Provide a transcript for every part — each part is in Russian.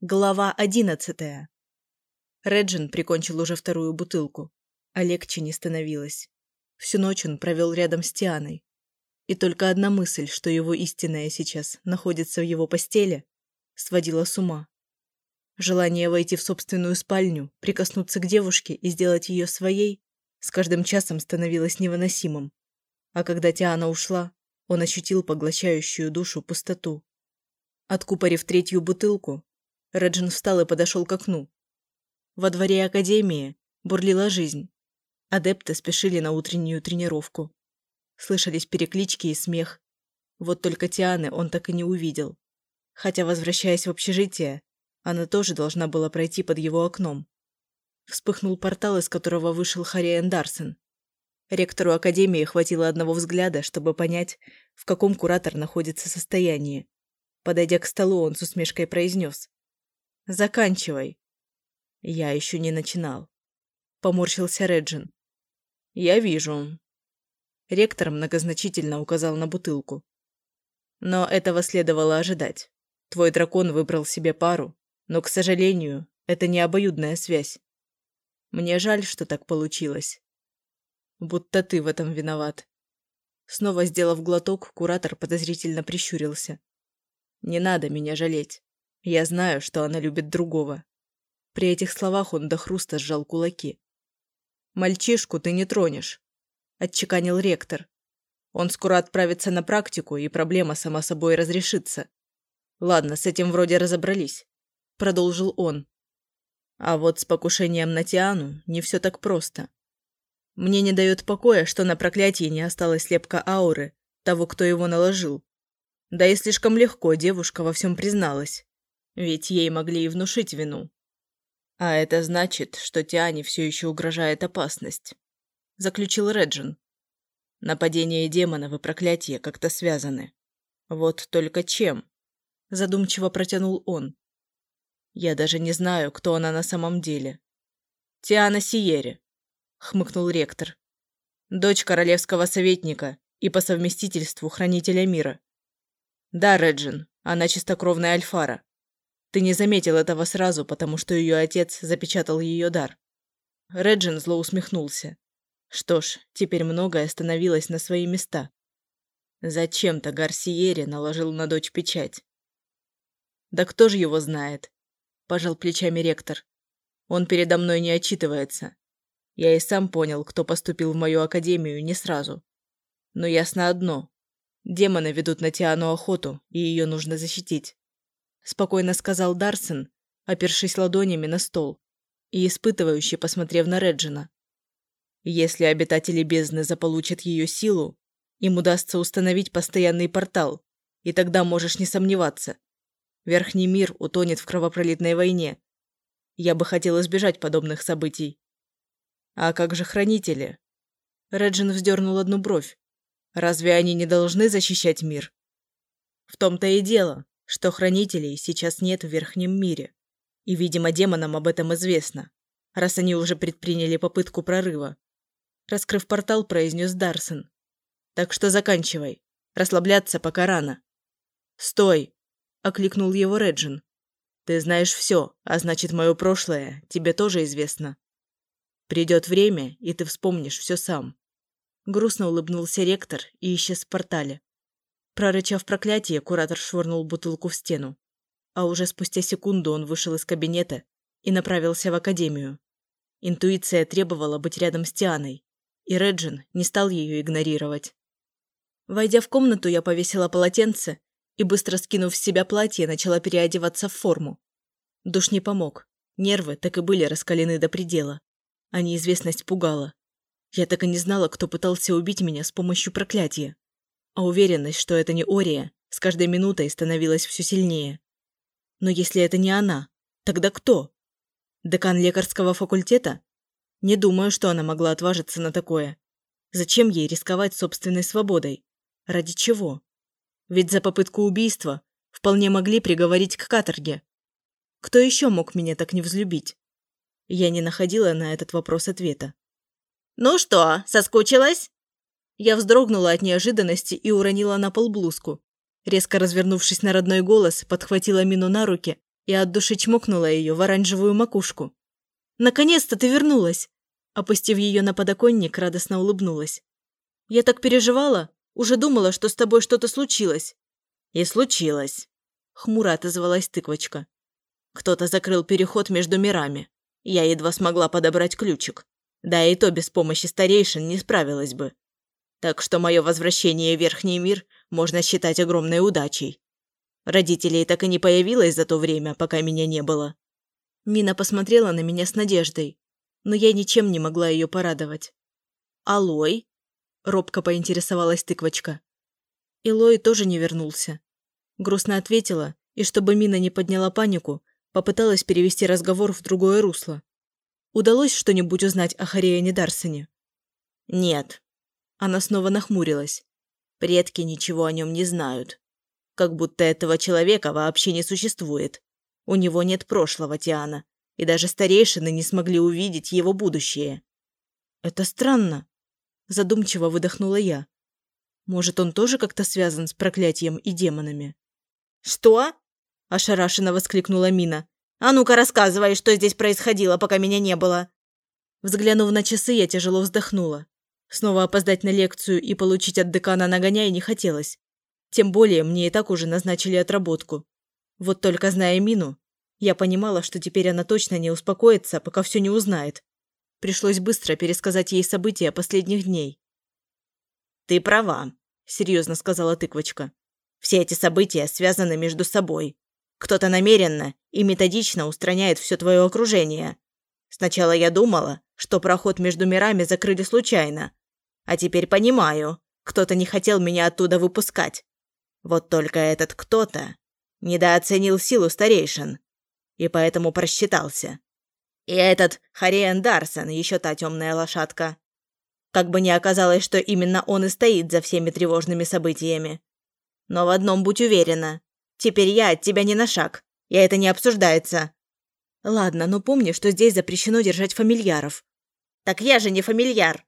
Глава одиннадцатая. Реджин прикончил уже вторую бутылку, а легче не становилось. Всю ночь он провел рядом с Тианой. И только одна мысль, что его истинная сейчас находится в его постели, сводила с ума. Желание войти в собственную спальню, прикоснуться к девушке и сделать ее своей, с каждым часом становилось невыносимым. А когда Тиана ушла, он ощутил поглощающую душу пустоту. Откупорив третью бутылку, Реджин встал и подошел к окну. Во дворе Академии бурлила жизнь. Адепты спешили на утреннюю тренировку. Слышались переклички и смех. Вот только Тианы он так и не увидел. Хотя, возвращаясь в общежитие, она тоже должна была пройти под его окном. Вспыхнул портал, из которого вышел Хариэн Дарсен. Ректору Академии хватило одного взгляда, чтобы понять, в каком куратор находится состоянии. Подойдя к столу, он с усмешкой произнес. Заканчивай. Я еще не начинал. Поморщился Реджин. Я вижу. Ректор многозначительно указал на бутылку. Но этого следовало ожидать. Твой дракон выбрал себе пару, но, к сожалению, это не обоюдная связь. Мне жаль, что так получилось. Будто ты в этом виноват. Снова сделав глоток, куратор подозрительно прищурился. Не надо меня жалеть. Я знаю, что она любит другого. При этих словах он до хруста сжал кулаки. «Мальчишку ты не тронешь», – отчеканил ректор. «Он скоро отправится на практику, и проблема сама собой разрешится. Ладно, с этим вроде разобрались», – продолжил он. «А вот с покушением на Тиану не все так просто. Мне не дает покоя, что на проклятии не осталось слепка ауры того, кто его наложил. Да и слишком легко девушка во всем призналась. Ведь ей могли и внушить вину. А это значит, что Тиане все еще угрожает опасность. Заключил Реджин. Нападение демонов и проклятие как-то связаны. Вот только чем? Задумчиво протянул он. Я даже не знаю, кто она на самом деле. Тиана Сиери, хмыкнул ректор. Дочь королевского советника и по совместительству хранителя мира. Да, Реджин, она чистокровная Альфара. Ты не заметил этого сразу, потому что ее отец запечатал ее дар. Реджин зло усмехнулся. Что ж, теперь многое становилось на свои места. Зачем-то Гарсиери наложил на дочь печать. Да кто же его знает? Пожал плечами ректор. Он передо мной не отчитывается. Я и сам понял, кто поступил в мою академию не сразу. Но ясно одно. Демоны ведут на Тиану охоту, и ее нужно защитить спокойно сказал Дарсен, опершись ладонями на стол и испытывающе посмотрев на Реджина. Если обитатели бездны заполучат ее силу, им удастся установить постоянный портал, и тогда можешь не сомневаться. Верхний мир утонет в кровопролитной войне. Я бы хотел избежать подобных событий. А как же хранители? Реджин вздернул одну бровь. Разве они не должны защищать мир? В том-то и дело, что хранителей сейчас нет в Верхнем мире. И, видимо, демонам об этом известно, раз они уже предприняли попытку прорыва. Раскрыв портал, произнес Дарсон. «Так что заканчивай. Расслабляться пока рано». «Стой!» – окликнул его Реджин. «Ты знаешь все, а значит, мое прошлое тебе тоже известно. Придет время, и ты вспомнишь все сам». Грустно улыбнулся ректор и исчез в портале. Прорычав проклятие, куратор швырнул бутылку в стену. А уже спустя секунду он вышел из кабинета и направился в академию. Интуиция требовала быть рядом с Тианой, и Реджин не стал ее игнорировать. Войдя в комнату, я повесила полотенце и, быстро скинув с себя платье, начала переодеваться в форму. Душ не помог. Нервы так и были раскалены до предела, а неизвестность пугала. Я так и не знала, кто пытался убить меня с помощью проклятия а уверенность, что это не Ория, с каждой минутой становилась все сильнее. Но если это не она, тогда кто? Декан лекарского факультета? Не думаю, что она могла отважиться на такое. Зачем ей рисковать собственной свободой? Ради чего? Ведь за попытку убийства вполне могли приговорить к каторге. Кто еще мог меня так не взлюбить? Я не находила на этот вопрос ответа. «Ну что, соскучилась?» Я вздрогнула от неожиданности и уронила на пол блузку. Резко развернувшись на родной голос, подхватила Мину на руки и от души чмокнула ее в оранжевую макушку. «Наконец-то ты вернулась!» Опустив ее на подоконник, радостно улыбнулась. «Я так переживала, уже думала, что с тобой что-то случилось». «И случилось», — хмуро отозвалась тыквочка. «Кто-то закрыл переход между мирами. Я едва смогла подобрать ключик. Да и то без помощи старейшин не справилась бы. Так что мое возвращение в Верхний мир можно считать огромной удачей. Родителей так и не появилось за то время, пока меня не было. Мина посмотрела на меня с надеждой, но я ничем не могла ее порадовать. «Алой?» – робко поинтересовалась тыквочка. Илой тоже не вернулся. Грустно ответила, и чтобы Мина не подняла панику, попыталась перевести разговор в другое русло. Удалось что-нибудь узнать о Хариэне Дарсоне? Нет. Она снова нахмурилась. Предки ничего о нем не знают. Как будто этого человека вообще не существует. У него нет прошлого, Тиана, и даже старейшины не смогли увидеть его будущее. Это странно. Задумчиво выдохнула я. Может, он тоже как-то связан с проклятием и демонами? «Что?» – ошарашенно воскликнула Мина. «А ну-ка рассказывай, что здесь происходило, пока меня не было!» Взглянув на часы, я тяжело вздохнула. Снова опоздать на лекцию и получить от декана нагоняй не хотелось. Тем более мне и так уже назначили отработку. Вот только зная Мину, я понимала, что теперь она точно не успокоится, пока все не узнает. Пришлось быстро пересказать ей события последних дней. «Ты права», – серьезно сказала тыквочка. «Все эти события связаны между собой. Кто-то намеренно и методично устраняет все твое окружение. Сначала я думала, что проход между мирами закрыли случайно. А теперь понимаю, кто-то не хотел меня оттуда выпускать. Вот только этот кто-то недооценил силу старейшин и поэтому просчитался. И этот Хариен Дарсон еще та темная лошадка. Как бы ни оказалось, что именно он и стоит за всеми тревожными событиями. Но в одном будь уверена, Теперь я от тебя не на шаг, и это не обсуждается». «Ладно, но помни, что здесь запрещено держать фамильяров». «Так я же не фамильяр», –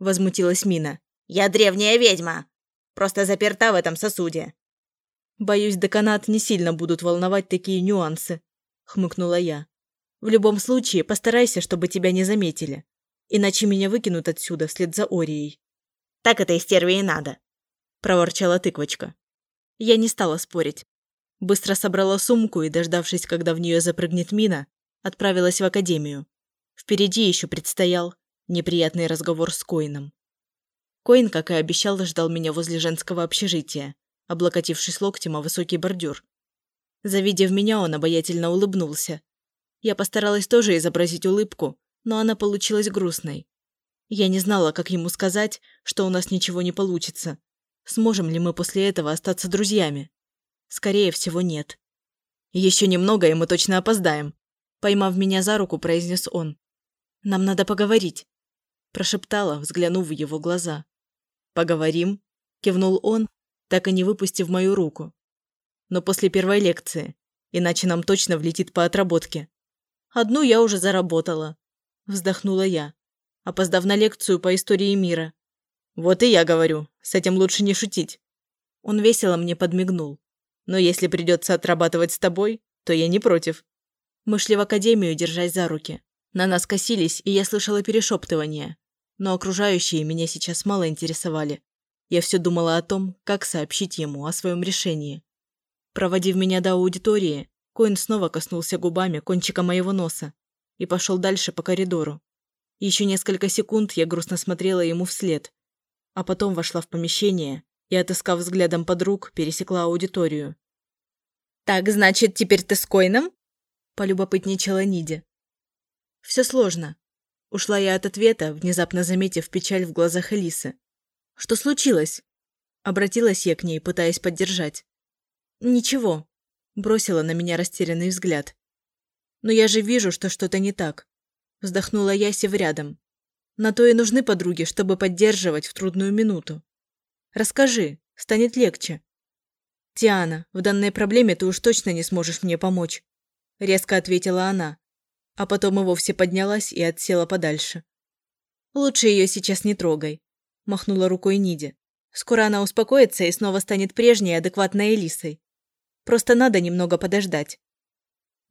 возмутилась Мина. «Я древняя ведьма, просто заперта в этом сосуде». «Боюсь, деканат не сильно будут волновать такие нюансы», – хмыкнула я. «В любом случае, постарайся, чтобы тебя не заметили, иначе меня выкинут отсюда вслед за Орией». «Так этой стерве и надо», – проворчала тыквочка. Я не стала спорить. Быстро собрала сумку и, дождавшись, когда в нее запрыгнет мина, отправилась в академию. Впереди еще предстоял неприятный разговор с Коином. Коин, как и обещал, ждал меня возле женского общежития, облокотившись локтем о высокий бордюр. Завидев меня, он обаятельно улыбнулся. Я постаралась тоже изобразить улыбку, но она получилась грустной. Я не знала, как ему сказать, что у нас ничего не получится. Сможем ли мы после этого остаться друзьями? Скорее всего, нет. Еще немного, и мы точно опоздаем. Поймав меня за руку, произнес он. Нам надо поговорить. Прошептала, взглянув в его глаза. Поговорим? Кивнул он, так и не выпустив мою руку. Но после первой лекции, иначе нам точно влетит по отработке. Одну я уже заработала. Вздохнула я, опоздав на лекцию по истории мира. Вот и я говорю, с этим лучше не шутить. Он весело мне подмигнул. Но если придется отрабатывать с тобой, то я не против». Мы шли в академию, держась за руки. На нас косились, и я слышала перешептывания. Но окружающие меня сейчас мало интересовали. Я все думала о том, как сообщить ему о своем решении. Проводив меня до аудитории, Коин снова коснулся губами кончика моего носа и пошел дальше по коридору. Еще несколько секунд я грустно смотрела ему вслед, а потом вошла в помещение и, отыскав взглядом подруг, пересекла аудиторию. «Так, значит, теперь ты с Койном?» – полюбопытничала Ниди. «Все сложно». Ушла я от ответа, внезапно заметив печаль в глазах Элисы. «Что случилось?» Обратилась я к ней, пытаясь поддержать. «Ничего», – бросила на меня растерянный взгляд. «Но я же вижу, что что-то не так», – вздохнула я, сев рядом. «На то и нужны подруги, чтобы поддерживать в трудную минуту». Расскажи, станет легче. Тиана, в данной проблеме ты уж точно не сможешь мне помочь, резко ответила она, а потом и вовсе поднялась и отсела подальше. Лучше ее сейчас не трогай, махнула рукой Ниди. Скоро она успокоится и снова станет прежней адекватной Элисой. Просто надо немного подождать.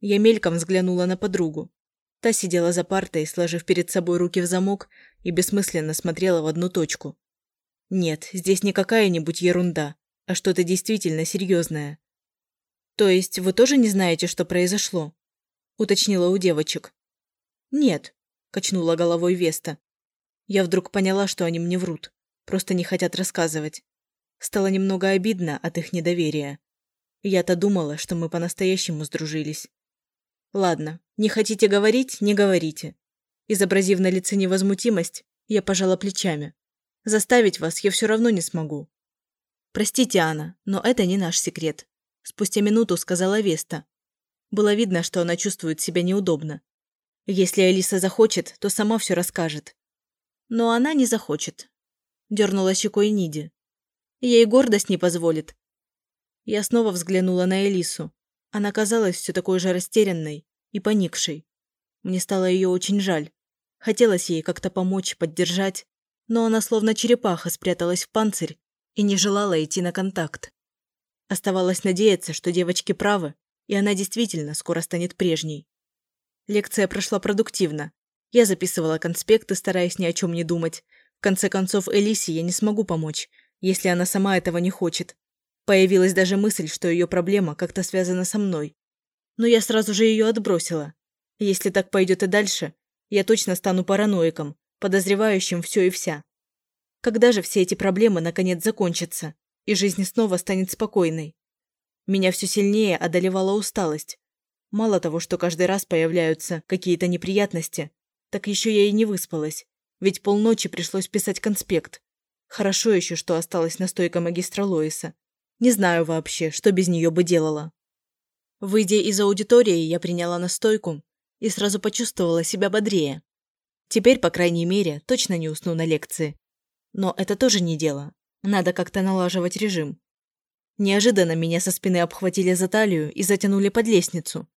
Я мельком взглянула на подругу. Та сидела за партой, сложив перед собой руки в замок и бессмысленно смотрела в одну точку. Нет, здесь не какая-нибудь ерунда, а что-то действительно серьезное. То есть вы тоже не знаете, что произошло? Уточнила у девочек. Нет, качнула головой Веста. Я вдруг поняла, что они мне врут, просто не хотят рассказывать. Стало немного обидно от их недоверия. Я-то думала, что мы по-настоящему сдружились. Ладно, не хотите говорить – не говорите. Изобразив на лице невозмутимость, я пожала плечами. Заставить вас я все равно не смогу. Простите, Анна, но это не наш секрет. Спустя минуту сказала Веста. Было видно, что она чувствует себя неудобно. Если Алиса захочет, то сама все расскажет. Но она не захочет. Дернула щекой Ниди. Ей гордость не позволит. Я снова взглянула на Элису. Она казалась все такой же растерянной и поникшей. Мне стало ее очень жаль. Хотелось ей как-то помочь, поддержать, но она словно черепаха спряталась в панцирь и не желала идти на контакт. Оставалось надеяться, что девочки правы, и она действительно скоро станет прежней. Лекция прошла продуктивно. Я записывала конспекты, стараясь ни о чем не думать. В конце концов, Элисе я не смогу помочь, если она сама этого не хочет. Появилась даже мысль, что ее проблема как-то связана со мной. Но я сразу же ее отбросила. Если так пойдет и дальше, я точно стану параноиком, подозревающим все и вся. Когда же все эти проблемы наконец закончатся, и жизнь снова станет спокойной? Меня все сильнее одолевала усталость. Мало того, что каждый раз появляются какие-то неприятности, так еще я и не выспалась, ведь полночи пришлось писать конспект. Хорошо еще, что осталась настойка магистра Лоиса. Не знаю вообще, что без нее бы делала. Выйдя из аудитории, я приняла настойку и сразу почувствовала себя бодрее. Теперь, по крайней мере, точно не усну на лекции. Но это тоже не дело. Надо как-то налаживать режим. Неожиданно меня со спины обхватили за талию и затянули под лестницу.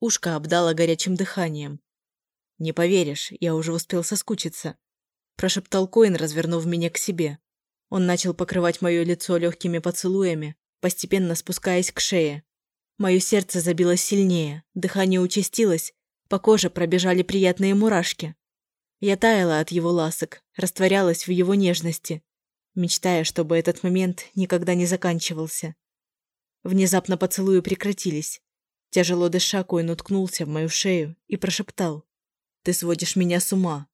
Ушко обдало горячим дыханием. «Не поверишь, я уже успел соскучиться», – прошептал Коин, развернув меня к себе. Он начал покрывать мое лицо легкими поцелуями, постепенно спускаясь к шее. Мое сердце забилось сильнее, дыхание участилось, по коже пробежали приятные мурашки. Я таяла от его ласок, растворялась в его нежности, мечтая, чтобы этот момент никогда не заканчивался. Внезапно поцелуи прекратились. Тяжело дыша, Коин уткнулся в мою шею и прошептал. «Ты сводишь меня с ума.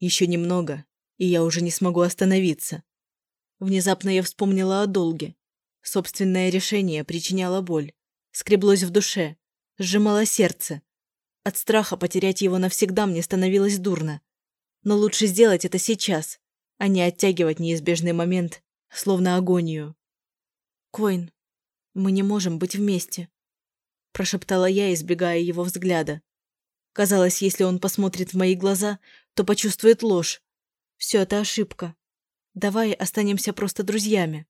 Еще немного, и я уже не смогу остановиться. Внезапно я вспомнила о долге. Собственное решение причиняло боль. Скреблось в душе, сжимало сердце. От страха потерять его навсегда мне становилось дурно. Но лучше сделать это сейчас, а не оттягивать неизбежный момент, словно агонию. «Коин, мы не можем быть вместе», – прошептала я, избегая его взгляда. Казалось, если он посмотрит в мои глаза, то почувствует ложь. Все это ошибка. Давай останемся просто друзьями.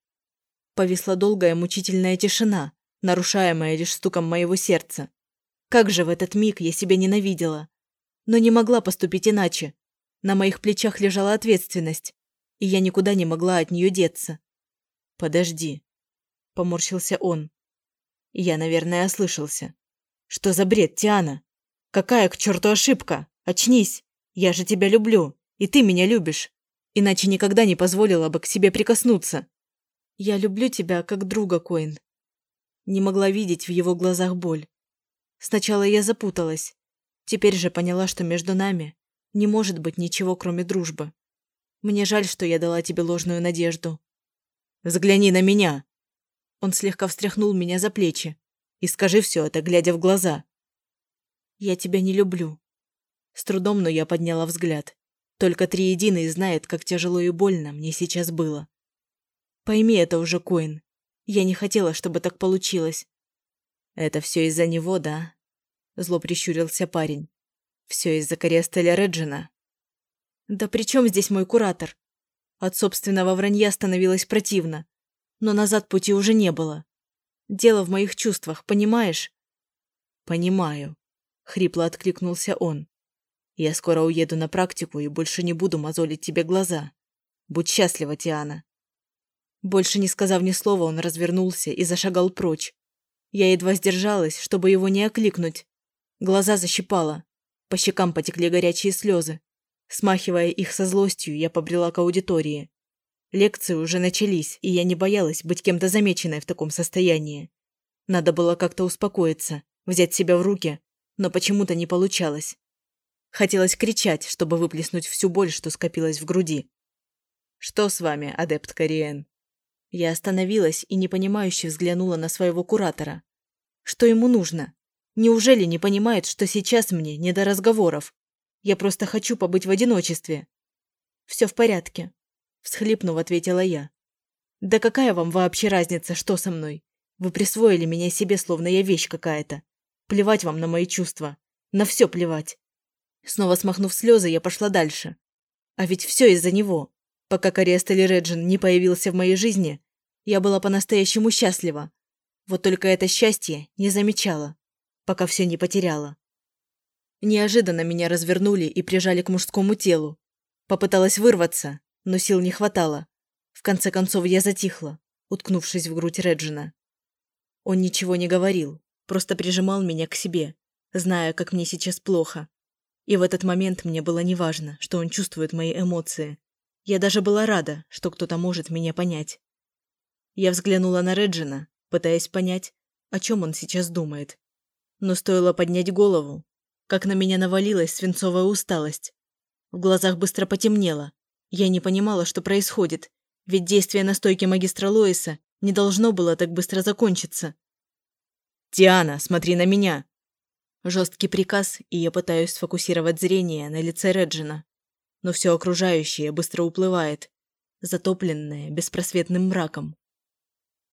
Повисла долгая мучительная тишина, нарушаемая лишь стуком моего сердца. Как же в этот миг я себя ненавидела. Но не могла поступить иначе. На моих плечах лежала ответственность, и я никуда не могла от нее деться. «Подожди», — поморщился он. Я, наверное, ослышался. «Что за бред, Тиана? Какая к черту ошибка? Очнись! Я же тебя люблю, и ты меня любишь иначе никогда не позволила бы к себе прикоснуться. Я люблю тебя как друга, Коин. Не могла видеть в его глазах боль. Сначала я запуталась. Теперь же поняла, что между нами не может быть ничего, кроме дружбы. Мне жаль, что я дала тебе ложную надежду. Взгляни на меня. Он слегка встряхнул меня за плечи. И скажи все это, глядя в глаза. Я тебя не люблю. С трудом, но я подняла взгляд. Только Триединый знает, как тяжело и больно мне сейчас было. Пойми это уже, Коин. Я не хотела, чтобы так получилось. Это все из-за него, да? Зло прищурился парень. Все из-за Кориастеля Реджина. Да при чем здесь мой куратор? От собственного вранья становилось противно. Но назад пути уже не было. Дело в моих чувствах, понимаешь? Понимаю. Хрипло откликнулся он. Я скоро уеду на практику и больше не буду мозолить тебе глаза. Будь счастлива, Тиана. Больше не сказав ни слова, он развернулся и зашагал прочь. Я едва сдержалась, чтобы его не окликнуть. Глаза защипало. По щекам потекли горячие слезы. Смахивая их со злостью, я побрела к аудитории. Лекции уже начались, и я не боялась быть кем-то замеченной в таком состоянии. Надо было как-то успокоиться, взять себя в руки, но почему-то не получалось. Хотелось кричать, чтобы выплеснуть всю боль, что скопилась в груди. «Что с вами, адепт Кориен?» Я остановилась и непонимающе взглянула на своего куратора. Что ему нужно? Неужели не понимает, что сейчас мне не до разговоров? Я просто хочу побыть в одиночестве. Все в порядке, всхлипнув, ответила я. Да какая вам вообще разница, что со мной? Вы присвоили меня себе, словно я вещь какая-то. Плевать вам на мои чувства. На все плевать. Снова смахнув слезы, я пошла дальше. А ведь все из-за него. Пока Корест или Реджин не появился в моей жизни, я была по-настоящему счастлива. Вот только это счастье не замечала, пока все не потеряла. Неожиданно меня развернули и прижали к мужскому телу. Попыталась вырваться, но сил не хватало. В конце концов я затихла, уткнувшись в грудь Реджина. Он ничего не говорил, просто прижимал меня к себе, зная, как мне сейчас плохо. И в этот момент мне было неважно, что он чувствует мои эмоции. Я даже была рада, что кто-то может меня понять. Я взглянула на Реджина, пытаясь понять, о чем он сейчас думает. Но стоило поднять голову, как на меня навалилась свинцовая усталость. В глазах быстро потемнело. Я не понимала, что происходит, ведь действие настойки магистра Лоиса не должно было так быстро закончиться. «Диана, смотри на меня!» Жесткий приказ, и я пытаюсь сфокусировать зрение на лице Реджина но все окружающее быстро уплывает, затопленное беспросветным мраком.